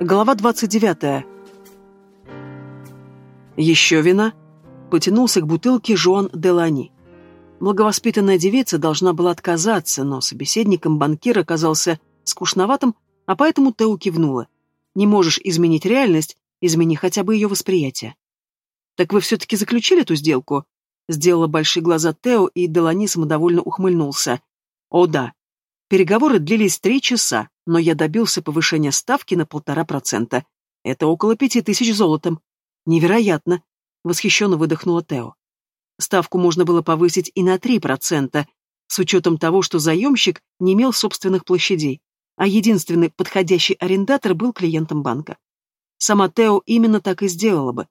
Глава 29. Еще вина. Потянулся к бутылке Жуан Делани. Благовоспитанная девица должна была отказаться, но собеседником банкира оказался скучноватым, а поэтому Тео кивнула. Не можешь изменить реальность, измени хотя бы ее восприятие. «Так вы все-таки заключили эту сделку?» Сделала большие глаза Тео, и Делани самодовольно ухмыльнулся. «О да. Переговоры длились три часа, но я добился повышения ставки на полтора процента. Это около пяти тысяч золотом. Невероятно!» — восхищенно выдохнула Тео. Ставку можно было повысить и на три процента, с учетом того, что заемщик не имел собственных площадей, а единственный подходящий арендатор был клиентом банка. Сама Тео именно так и сделала бы.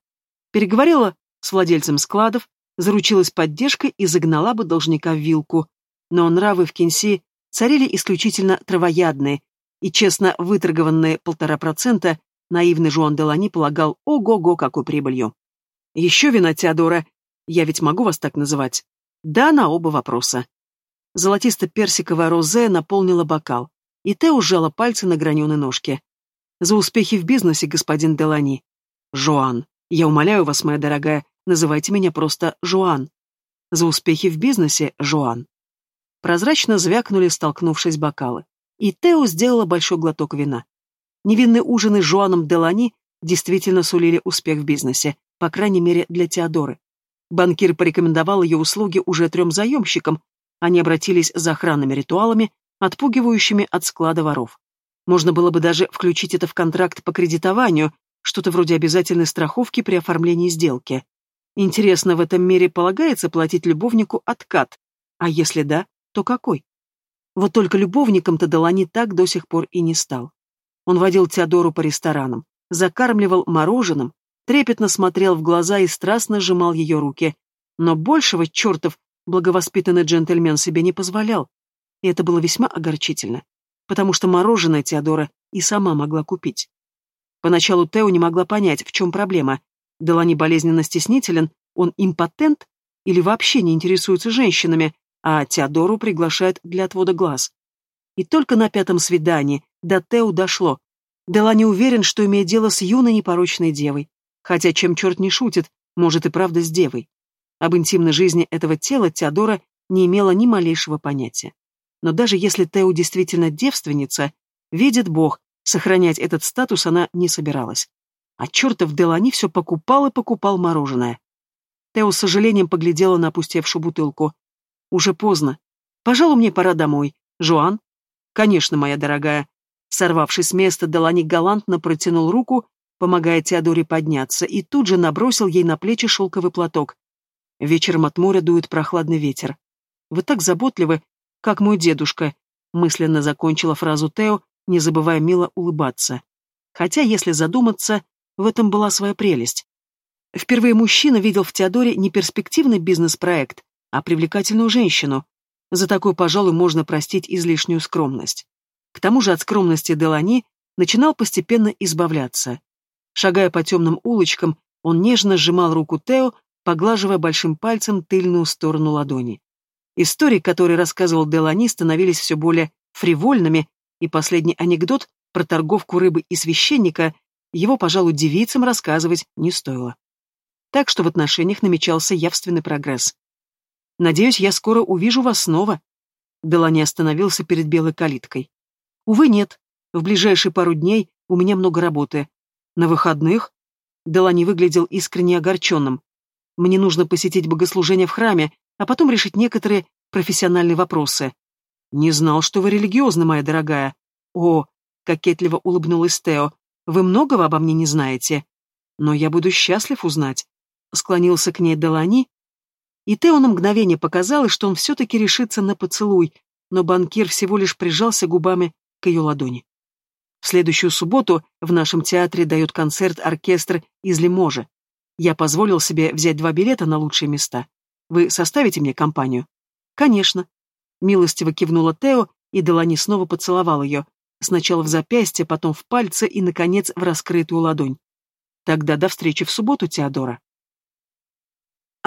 Переговорила с владельцем складов, заручилась поддержкой и загнала бы должника в вилку. Но нравы в Кенси царили исключительно травоядные, и честно выторгованные полтора процента наивный Жуан Делани полагал ого-го какой прибылью. Еще вина Теодора, я ведь могу вас так называть? Да, на оба вопроса. Золотисто-персиковая розе наполнила бокал, и Тео сжала пальцы на граненой ножке. За успехи в бизнесе, господин Делани. Жоан, я умоляю вас, моя дорогая, называйте меня просто Жоан. За успехи в бизнесе, Жоан. Прозрачно звякнули, столкнувшись бокалы и Тео сделала большой глоток вина. Невинные ужины с Жуаном Делани действительно сулили успех в бизнесе, по крайней мере для Теодоры. Банкир порекомендовал ее услуги уже трем заемщикам, они обратились за охранными ритуалами, отпугивающими от склада воров. Можно было бы даже включить это в контракт по кредитованию, что-то вроде обязательной страховки при оформлении сделки. Интересно, в этом мире полагается платить любовнику откат? А если да, то какой? Вот только любовником-то Делани так до сих пор и не стал. Он водил Теодору по ресторанам, закармливал мороженым, трепетно смотрел в глаза и страстно сжимал ее руки. Но большего чертов благовоспитанный джентльмен себе не позволял. И это было весьма огорчительно, потому что мороженое Теодора и сама могла купить. Поначалу Тео не могла понять, в чем проблема. Делани болезненно стеснителен, он импотент или вообще не интересуется женщинами, а Теодору приглашают для отвода глаз. И только на пятом свидании до Тео дошло. Дела не уверен, что имеет дело с юной непорочной девой. Хотя, чем черт не шутит, может и правда с девой. Об интимной жизни этого тела Теодора не имела ни малейшего понятия. Но даже если Тео действительно девственница, видит Бог, сохранять этот статус она не собиралась. А чертов Делани все покупал и покупал мороженое. Тео с сожалением поглядела на опустевшую бутылку. Уже поздно. Пожалуй, мне пора домой. Жуан? Конечно, моя дорогая. Сорвавшись с места, Делани галантно протянул руку, помогая Теодоре подняться, и тут же набросил ей на плечи шелковый платок. Вечером от моря дует прохладный ветер. Вы так заботливы, как мой дедушка, мысленно закончила фразу Тео, не забывая мило улыбаться. Хотя, если задуматься, в этом была своя прелесть. Впервые мужчина видел в Теодоре не перспективный бизнес-проект, а привлекательную женщину. За такой, пожалуй, можно простить излишнюю скромность. К тому же от скромности Делани начинал постепенно избавляться. Шагая по темным улочкам, он нежно сжимал руку Тео, поглаживая большим пальцем тыльную сторону ладони. Истории, которые рассказывал Делани, становились все более фривольными, и последний анекдот про торговку рыбы и священника его, пожалуй, девицам рассказывать не стоило. Так что в отношениях намечался явственный прогресс. Надеюсь, я скоро увижу вас снова. Делани остановился перед белой калиткой. Увы, нет. В ближайшие пару дней у меня много работы. На выходных? Делани выглядел искренне огорченным. Мне нужно посетить богослужение в храме, а потом решить некоторые профессиональные вопросы. Не знал, что вы религиозны, моя дорогая. О, кокетливо улыбнулась Тео. Вы многого обо мне не знаете. Но я буду счастлив узнать. Склонился к ней Делани, и Тео на мгновение показалось, что он все-таки решится на поцелуй, но банкир всего лишь прижался губами к ее ладони. В следующую субботу в нашем театре дает концерт оркестр из Лиможа. Я позволил себе взять два билета на лучшие места. Вы составите мне компанию? Конечно. Милостиво кивнула Тео, и Делани снова поцеловал ее. Сначала в запястье, потом в пальцы и, наконец, в раскрытую ладонь. Тогда до встречи в субботу, Теодора.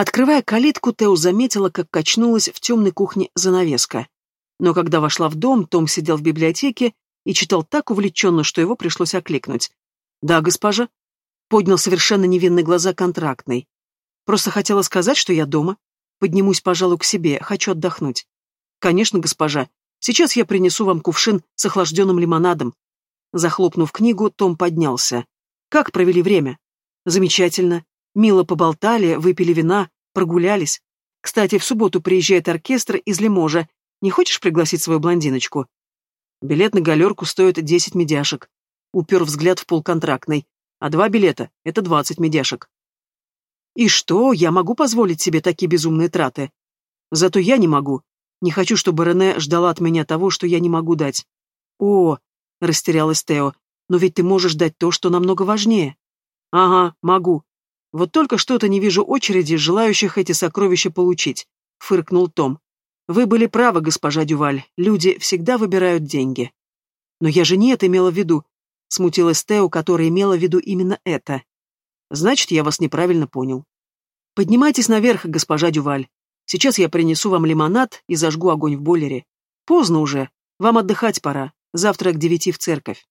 Открывая калитку, Тео заметила, как качнулась в темной кухне занавеска. Но когда вошла в дом, Том сидел в библиотеке и читал так увлеченно, что его пришлось окликнуть. Да, госпожа. Поднял совершенно невинные глаза контрактный. Просто хотела сказать, что я дома. Поднимусь, пожалуй, к себе, хочу отдохнуть. Конечно, госпожа. Сейчас я принесу вам кувшин с охлажденным лимонадом. Захлопнув книгу, Том поднялся. Как провели время? Замечательно. Мило поболтали, выпили вина, прогулялись. Кстати, в субботу приезжает оркестр из Лиможа. Не хочешь пригласить свою блондиночку? Билет на галерку стоит десять медяшек. Упер взгляд в полконтрактный. А два билета — это двадцать медяшек. И что, я могу позволить себе такие безумные траты? Зато я не могу. Не хочу, чтобы Рене ждала от меня того, что я не могу дать. О, растерялась Тео, но ведь ты можешь дать то, что намного важнее. Ага, могу. Вот только что-то не вижу очереди, желающих эти сокровища получить, фыркнул Том. Вы были правы, госпожа Дюваль, люди всегда выбирают деньги. Но я же не это имела в виду, смутилась Тео, которая имела в виду именно это. Значит, я вас неправильно понял. Поднимайтесь наверх, госпожа Дюваль. Сейчас я принесу вам лимонад и зажгу огонь в бойлере. Поздно уже, вам отдыхать пора, завтра к девяти в церковь.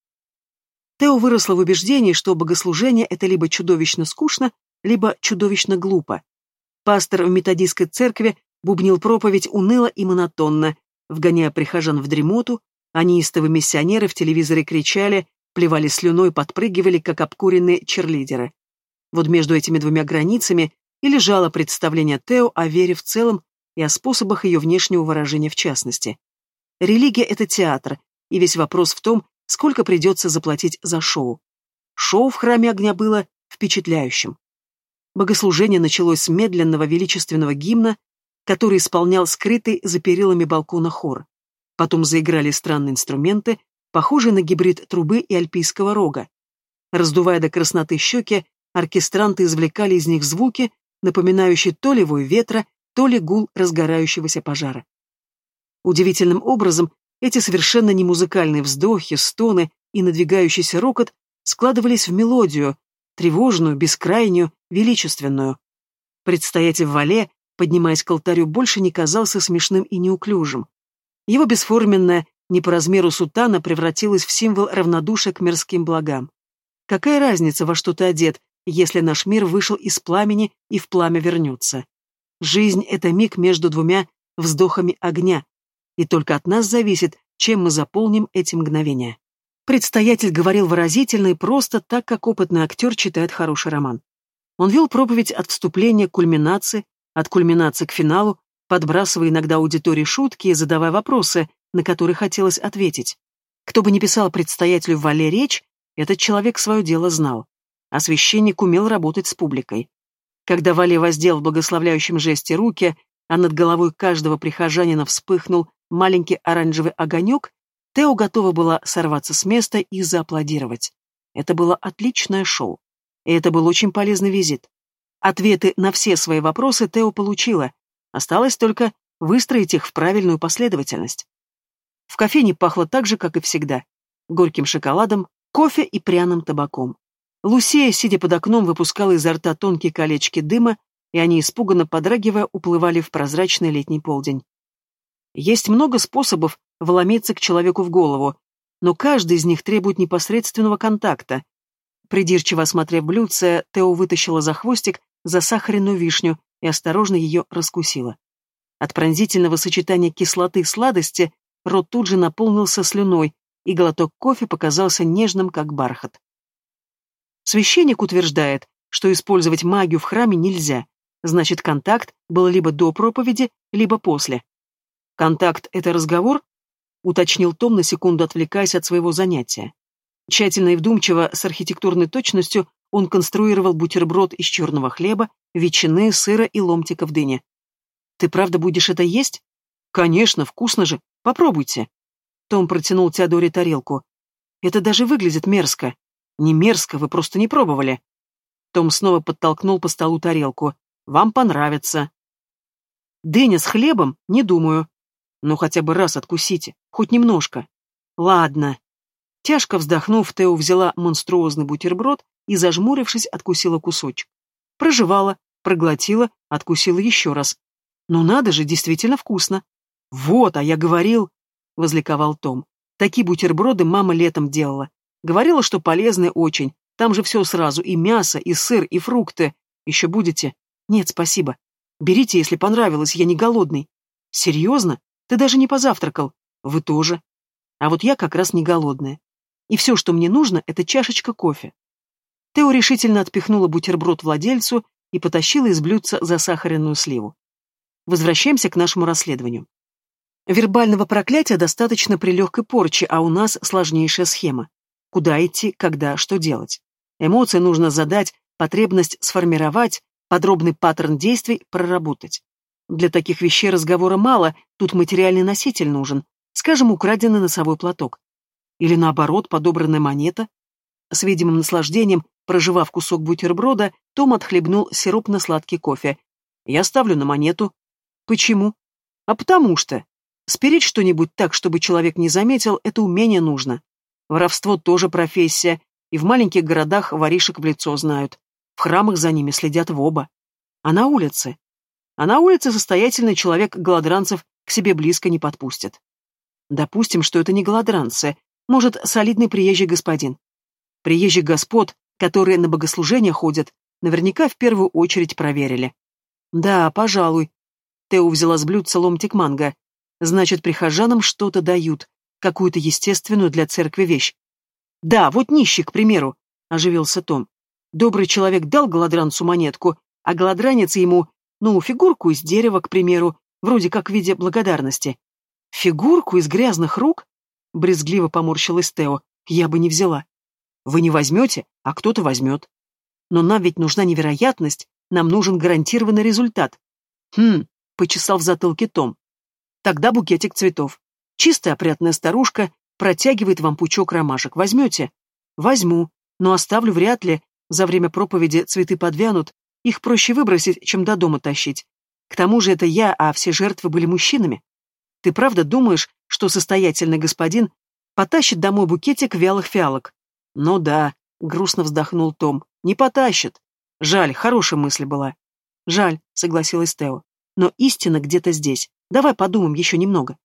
Тео выросла в убеждении, что богослужение — это либо чудовищно скучно, либо чудовищно глупо. Пастор в методистской церкви бубнил проповедь уныло и монотонно, вгоняя прихожан в дремоту, а неистовые миссионеры в телевизоре кричали, плевали слюной, подпрыгивали, как обкуренные черлидеры. Вот между этими двумя границами и лежало представление Тео о вере в целом и о способах ее внешнего выражения в частности. Религия — это театр, и весь вопрос в том, сколько придется заплатить за шоу. Шоу в храме огня было впечатляющим. Богослужение началось с медленного величественного гимна, который исполнял скрытый за перилами балкона хор. Потом заиграли странные инструменты, похожие на гибрид трубы и альпийского рога. Раздувая до красноты щеки, оркестранты извлекали из них звуки, напоминающие то ли вой ветра, то ли гул разгорающегося пожара. Удивительным образом эти совершенно немузыкальные вздохи, стоны и надвигающийся рокот складывались в мелодию, тревожную, бескрайнюю, величественную. Предстоятель в вале, поднимаясь к алтарю, больше не казался смешным и неуклюжим. Его бесформенная, не по размеру сутана превратилась в символ равнодушия к мирским благам. Какая разница, во что ты одет, если наш мир вышел из пламени и в пламя вернется? Жизнь — это миг между двумя вздохами огня, и только от нас зависит, чем мы заполним эти мгновения. Предстоятель говорил выразительно и просто, так как опытный актер читает хороший роман. Он вел проповедь от вступления к кульминации, от кульминации к финалу, подбрасывая иногда аудитории шутки и задавая вопросы, на которые хотелось ответить. Кто бы ни писал предстоятелю Вале речь, этот человек свое дело знал, а священник умел работать с публикой. Когда Вале воздел в благословляющем жесте руки, а над головой каждого прихожанина вспыхнул маленький оранжевый огонек, Тео готова была сорваться с места и зааплодировать. Это было отличное шоу. И это был очень полезный визит. Ответы на все свои вопросы Тео получила. Осталось только выстроить их в правильную последовательность. В кофейне пахло так же, как и всегда. Горьким шоколадом, кофе и пряным табаком. Лусея, сидя под окном, выпускала изо рта тонкие колечки дыма, и они, испуганно подрагивая, уплывали в прозрачный летний полдень. Есть много способов вломиться к человеку в голову, но каждый из них требует непосредственного контакта. Придирчиво осмотрев блюдце, Тео вытащила за хвостик засахаренную вишню и осторожно ее раскусила. От пронзительного сочетания кислоты и сладости рот тут же наполнился слюной, и глоток кофе показался нежным, как бархат. Священник утверждает, что использовать магию в храме нельзя, значит, контакт был либо до проповеди, либо после. «Контакт — это разговор?» — уточнил Том, на секунду отвлекаясь от своего занятия. Тщательно и вдумчиво, с архитектурной точностью, он конструировал бутерброд из черного хлеба, ветчины, сыра и ломтиков дыни. «Ты правда будешь это есть?» «Конечно, вкусно же. Попробуйте». Том протянул Теодоре тарелку. «Это даже выглядит мерзко». «Не мерзко, вы просто не пробовали». Том снова подтолкнул по столу тарелку. «Вам понравится». «Дыня с хлебом? Не думаю. Ну хотя бы раз откусите, хоть немножко. Ладно. Тяжко вздохнув, Тео взяла монструозный бутерброд и, зажмурившись, откусила кусочек. Прожевала, проглотила, откусила еще раз. Ну надо же, действительно вкусно. Вот, а я говорил, возликовал Том. Такие бутерброды мама летом делала. Говорила, что полезны очень, Там же все сразу, и мясо, и сыр, и фрукты. Еще будете? Нет, спасибо. Берите, если понравилось, я не голодный. Серьезно? Ты даже не позавтракал. Вы тоже. А вот я как раз не голодная. И все, что мне нужно, это чашечка кофе. Тео решительно отпихнула бутерброд владельцу и потащила из блюдца засахаренную сливу. Возвращаемся к нашему расследованию. Вербального проклятия достаточно при легкой порче, а у нас сложнейшая схема. Куда идти, когда, что делать. Эмоции нужно задать, потребность сформировать, подробный паттерн действий проработать. Для таких вещей разговора мало, тут материальный носитель нужен, скажем, украденный носовой платок. Или наоборот, подобранная монета. С видимым наслаждением, проживав кусок бутерброда, Том отхлебнул сиропно-сладкий кофе. Я ставлю на монету. Почему? А потому что. Спереть что-нибудь так, чтобы человек не заметил, это умение нужно. Воровство тоже профессия, и в маленьких городах воришек в лицо знают. В храмах за ними следят в оба. А на улице? А на улице состоятельный человек голодранцев к себе близко не подпустит. Допустим, что это не голодранцы, может, солидный приезжий господин. Приезжих господ, которые на богослужения ходят, наверняка в первую очередь проверили. Да, пожалуй. Тео взяла с блюдца ломтик манго. Значит, прихожанам что-то дают, какую-то естественную для церкви вещь. Да, вот нищий, к примеру, оживился Том. Добрый человек дал голодранцу монетку, а голодранец ему, ну, фигурку из дерева, к примеру, вроде как в виде благодарности. Фигурку из грязных рук? Брезгливо поморщилась Тео. Я бы не взяла. Вы не возьмете, а кто-то возьмет. Но нам ведь нужна невероятность, нам нужен гарантированный результат. Хм, почесал в затылке Том. Тогда букетик цветов. Чистая опрятная старушка протягивает вам пучок ромашек. Возьмете? Возьму, но оставлю вряд ли. За время проповеди цветы подвянут. Их проще выбросить, чем до дома тащить. К тому же это я, а все жертвы были мужчинами. Ты правда думаешь, что состоятельный господин потащит домой букетик вялых фиалок? Ну да, грустно вздохнул Том. Не потащит. Жаль, хорошая мысль была. Жаль, согласилась Тео. Но истина где-то здесь. Давай подумаем еще немного.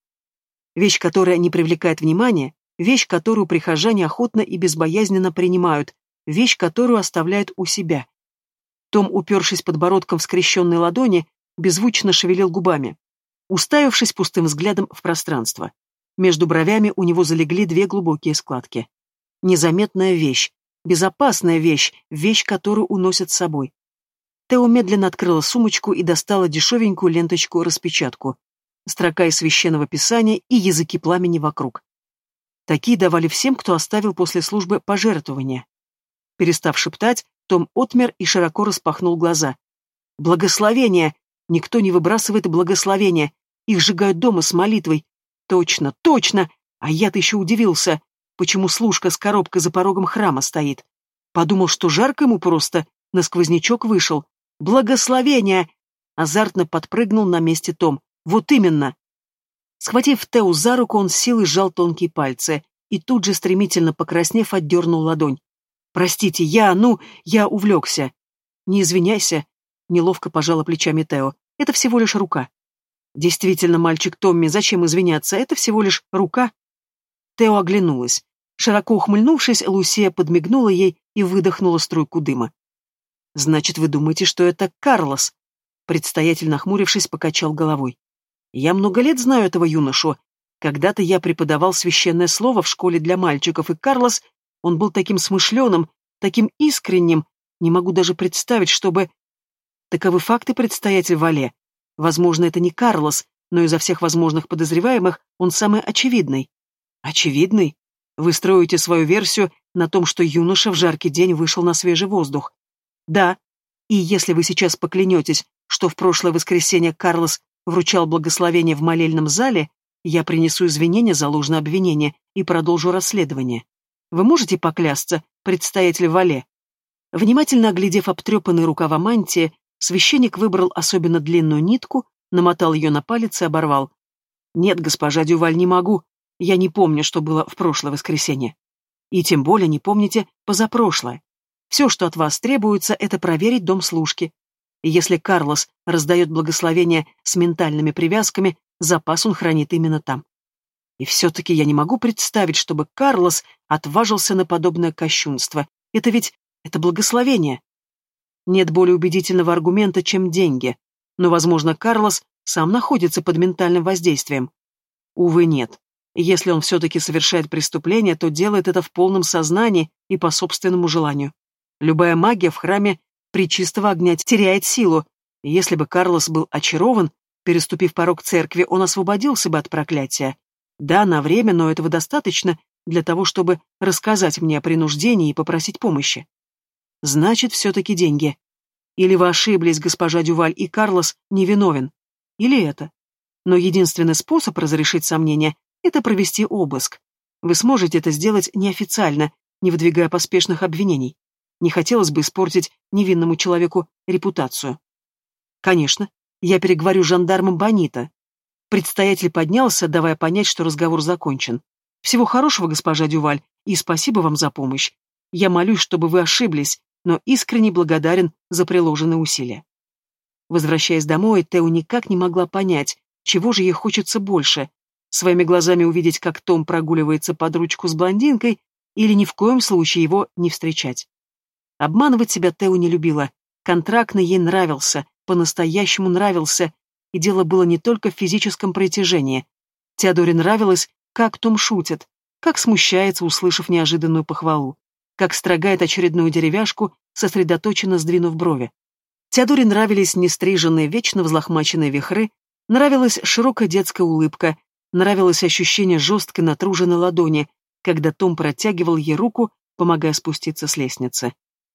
Вещь, которая не привлекает внимания, вещь, которую прихожане охотно и безбоязненно принимают, вещь, которую оставляют у себя. Том, упершись подбородком в скрещенной ладони, беззвучно шевелил губами, уставившись пустым взглядом в пространство. Между бровями у него залегли две глубокие складки. Незаметная вещь, безопасная вещь, вещь, которую уносят с собой. Тео медленно открыла сумочку и достала дешевенькую ленточку-распечатку строка из священного писания и языки пламени вокруг. Такие давали всем, кто оставил после службы пожертвования. Перестав шептать, Том отмер и широко распахнул глаза. «Благословение! Никто не выбрасывает благословения. Их сжигают дома с молитвой. Точно, точно! А я-то еще удивился, почему служка с коробкой за порогом храма стоит. Подумал, что жарко ему просто, на сквознячок вышел. Благословение!» Азартно подпрыгнул на месте Том. Вот именно. Схватив Теу за руку, он с силой сжал тонкие пальцы и тут же, стремительно покраснев, отдернул ладонь. «Простите, я, ну, я увлекся». «Не извиняйся», — неловко пожала плечами Тео. «Это всего лишь рука». «Действительно, мальчик Томми, зачем извиняться? Это всего лишь рука». Тео оглянулась. Широко ухмыльнувшись, Лусия подмигнула ей и выдохнула струйку дыма. «Значит, вы думаете, что это Карлос?» Предстоятель, нахмурившись, покачал головой. Я много лет знаю этого юношу. Когда-то я преподавал священное слово в школе для мальчиков, и Карлос, он был таким смышленым, таким искренним, не могу даже представить, чтобы... Таковы факты, предстоятель Вале. Возможно, это не Карлос, но изо всех возможных подозреваемых он самый очевидный. Очевидный? Вы строите свою версию на том, что юноша в жаркий день вышел на свежий воздух. Да. И если вы сейчас поклянетесь, что в прошлое воскресенье Карлос вручал благословение в молельном зале, я принесу извинения за ложное обвинение и продолжу расследование. Вы можете поклясться, предстоятель Вале?» Внимательно оглядев обтрепанные рукава мантии, священник выбрал особенно длинную нитку, намотал ее на палец и оборвал. «Нет, госпожа Дюваль, не могу. Я не помню, что было в прошлое воскресенье. И тем более не помните позапрошлое. Все, что от вас требуется, это проверить дом служки, и если Карлос раздает благословение с ментальными привязками, запас он хранит именно там. И все-таки я не могу представить, чтобы Карлос отважился на подобное кощунство. Это ведь Это благословение. Нет более убедительного аргумента, чем деньги. Но, возможно, Карлос сам находится под ментальным воздействием. Увы, нет. Если он все-таки совершает преступление, то делает это в полном сознании и по собственному желанию. Любая магия в храме причистого огня теряет силу, если бы Карлос был очарован, переступив порог церкви, он освободился бы от проклятия. Да, на время, но этого достаточно для того, чтобы рассказать мне о принуждении и попросить помощи. Значит, все-таки деньги. Или вы ошиблись, госпожа Дюваль, и Карлос невиновен. Или это. Но единственный способ разрешить сомнения – это провести обыск. Вы сможете это сделать неофициально, не выдвигая поспешных обвинений. Не хотелось бы испортить невинному человеку репутацию. Конечно, я переговорю с жандармом Бонита. Предстоятель поднялся, давая понять, что разговор закончен. Всего хорошего, госпожа Дюваль, и спасибо вам за помощь. Я молюсь, чтобы вы ошиблись, но искренне благодарен за приложенные усилия. Возвращаясь домой, Тео никак не могла понять, чего же ей хочется больше – своими глазами увидеть, как Том прогуливается под ручку с блондинкой, или ни в коем случае его не встречать. Обманывать себя Тео не любила. Контрактный ей нравился, по-настоящему нравился, и дело было не только в физическом притяжении. Теодоре нравилось, как Том шутит, как смущается, услышав неожиданную похвалу как строгает очередную деревяшку, сосредоточенно сдвинув брови. Теодоре нравились нестриженные, вечно взлохмаченные вихры, нравилась широкая детская улыбка, нравилось ощущение жесткой натруженной ладони, когда Том протягивал ей руку, помогая спуститься с лестницы.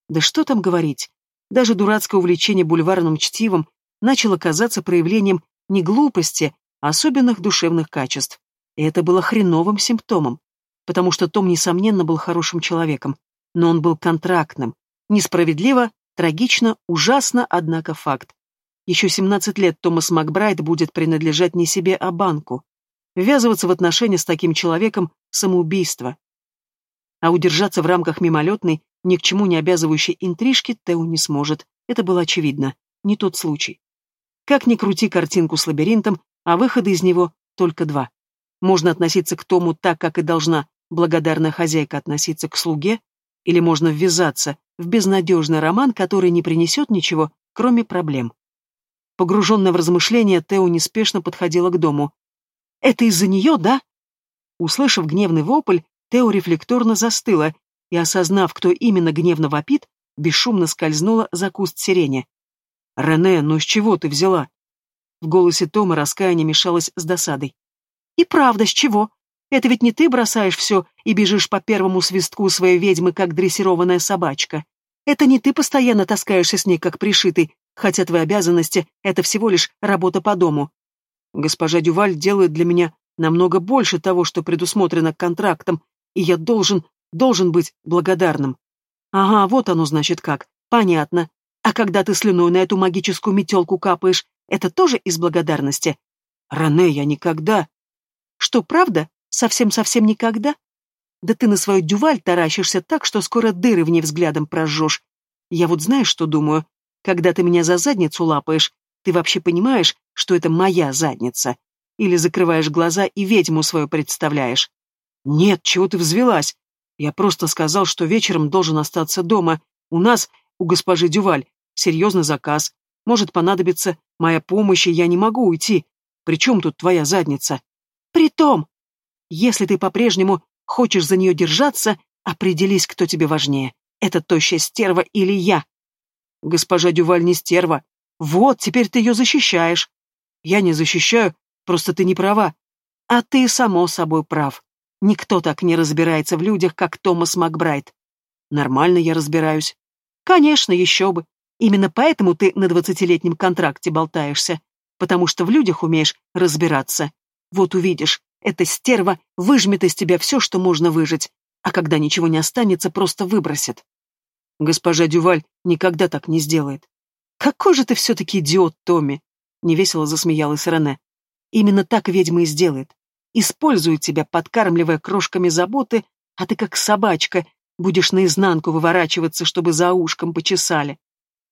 Да что там говорить, даже дурацкое увлечение бульварным чтивом начало казаться проявлением не глупости, а особенных душевных качеств. И это было хреновым симптомом, потому что Том, несомненно, был хорошим человеком, но он был контрактным. Несправедливо, трагично, ужасно, однако факт. Еще 17 лет Томас Макбрайт будет принадлежать не себе, а банку. Ввязываться в отношения с таким человеком – самоубийство. А удержаться в рамках мимолетной, ни к чему не обязывающей интрижки Тео не сможет. Это было очевидно. Не тот случай. Как ни крути картинку с лабиринтом, а выхода из него только два. Можно относиться к Тому так, как и должна благодарная хозяйка относиться к слуге, или можно ввязаться в безнадежный роман, который не принесет ничего, кроме проблем. Погруженная в размышления, Тео неспешно подходила к дому. «Это из-за нее, да?» Услышав гневный вопль, Тео рефлекторно застыла и, осознав, кто именно гневно вопит, бесшумно скользнула за куст сирени. «Рене, ну с чего ты взяла?» В голосе Тома раскаяние мешалось с досадой. «И правда, с чего? Это ведь не ты бросаешь все и бежишь по первому свистку своей ведьмы, как дрессированная собачка. Это не ты постоянно таскаешься с ней, как пришитый, хотя твои обязанности — это всего лишь работа по дому. Госпожа Дюваль делает для меня намного больше того, что предусмотрено контрактом, и я должен, должен быть благодарным. Ага, вот оно значит как. Понятно. А когда ты слюной на эту магическую метелку капаешь, это тоже из благодарности? Рене, я никогда... Что, правда? Совсем-совсем никогда? Да ты на свою дюваль таращишься так, что скоро дыры в ней взглядом прожжешь. Я вот знаешь, что думаю? Когда ты меня за задницу лапаешь, ты вообще понимаешь, что это моя задница? Или закрываешь глаза и ведьму свою представляешь? Нет, чего ты взвелась? Я просто сказал, что вечером должен остаться дома. У нас, у госпожи Дюваль, серьезный заказ. Может понадобиться моя помощь, и я не могу уйти. Причем тут твоя задница? Притом, если ты по-прежнему хочешь за нее держаться, определись, кто тебе важнее. Это тощая стерва или я? Госпожа Дюваль не стерва. Вот, теперь ты ее защищаешь. Я не защищаю, просто ты не права. А ты, само собой, прав. Никто так не разбирается в людях, как Томас Макбрайт. Нормально я разбираюсь. Конечно, еще бы. Именно поэтому ты на двадцатилетнем контракте болтаешься. Потому что в людях умеешь разбираться. Вот увидишь, эта стерва выжмет из тебя все, что можно выжить, а когда ничего не останется, просто выбросит. Госпожа Дюваль никогда так не сделает. Какой же ты все-таки идиот, Томми! Невесело засмеялась Рене. Именно так ведьма и сделает. Использует тебя, подкармливая крошками заботы, а ты как собачка будешь наизнанку выворачиваться, чтобы за ушком почесали.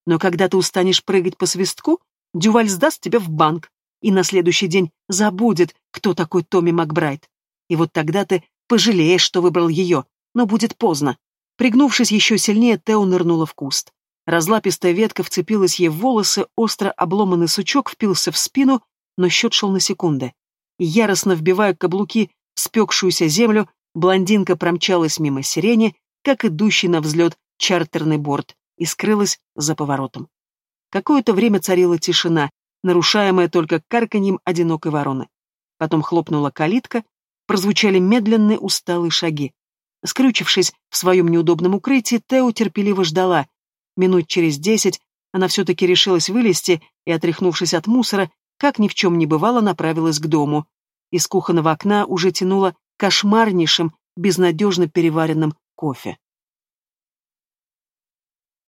Но когда ты устанешь прыгать по свистку, Дюваль сдаст тебя в банк, и на следующий день забудет, кто такой Томми Макбрайт. И вот тогда ты пожалеешь, что выбрал ее, но будет поздно. Пригнувшись еще сильнее, Тео нырнула в куст. Разлапистая ветка вцепилась ей в волосы, остро обломанный сучок впился в спину, но счет шел на секунды. Яростно вбивая каблуки в спекшуюся землю, блондинка промчалась мимо сирени, как идущий на взлет чартерный борт, и скрылась за поворотом. Какое-то время царила тишина, нарушаемая только карканьем одинокой вороны. Потом хлопнула калитка, прозвучали медленные усталые шаги. Скрючившись в своем неудобном укрытии, Тео терпеливо ждала. Минут через десять она все-таки решилась вылезти и, отряхнувшись от мусора, как ни в чем не бывало, направилась к дому. Из кухонного окна уже тянуло кошмарнейшим, безнадежно переваренным кофе.